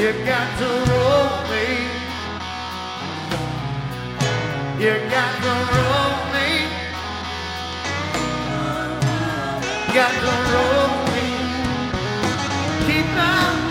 You got to roll me. You got to roll me. Got to roll me. Keep on.